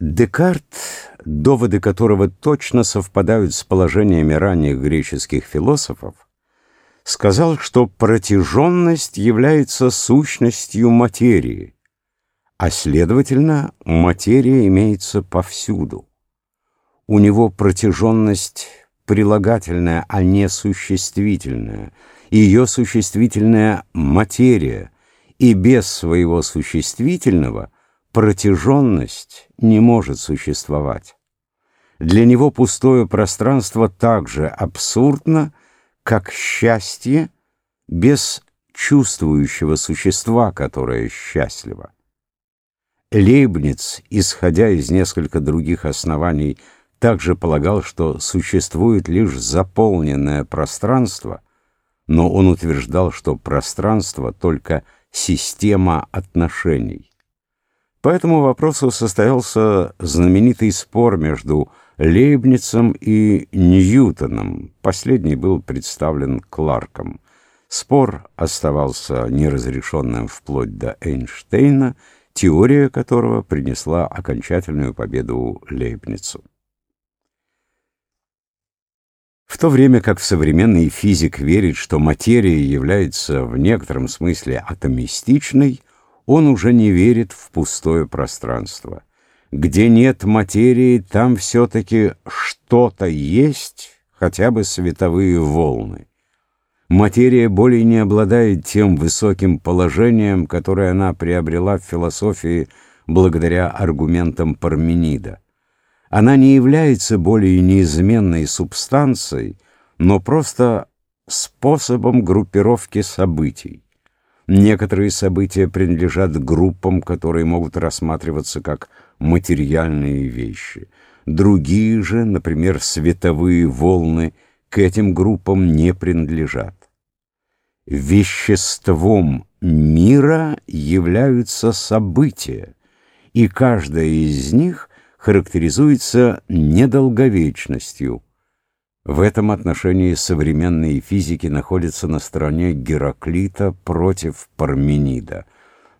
Декарт, доводы которого точно совпадают с положениями ранних греческих философов, сказал, что протяженность является сущностью материи, а следовательно, материя имеется повсюду. У него протяженность прилагательная, а не существительная, и ее существительная материя, и без своего существительного – протяженность не может существовать. Для него пустое пространство так же абсурдно, как счастье без чувствующего существа, которое счастливо. Лейбниц, исходя из нескольких других оснований, также полагал, что существует лишь заполненное пространство, но он утверждал, что пространство только система отношений. По этому вопросу состоялся знаменитый спор между Лейбницем и Ньютоном. Последний был представлен Кларком. Спор оставался неразрешенным вплоть до Эйнштейна, теория которого принесла окончательную победу Лейбницу. В то время как современный физик верит, что материя является в некотором смысле атомистичной, он уже не верит в пустое пространство. Где нет материи, там все-таки что-то есть, хотя бы световые волны. Материя более не обладает тем высоким положением, которое она приобрела в философии благодаря аргументам Парменида. Она не является более неизменной субстанцией, но просто способом группировки событий. Некоторые события принадлежат группам, которые могут рассматриваться как материальные вещи. Другие же, например, световые волны, к этим группам не принадлежат. Веществом мира являются события, и каждое из них характеризуется недолговечностью – в этом отношении современные физики находятся на стороне Гераклита против Парменида.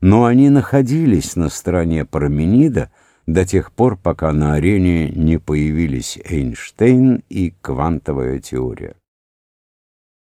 Но они находились на стороне Парменида до тех пор, пока на арене не появились Эйнштейн и квантовая теория.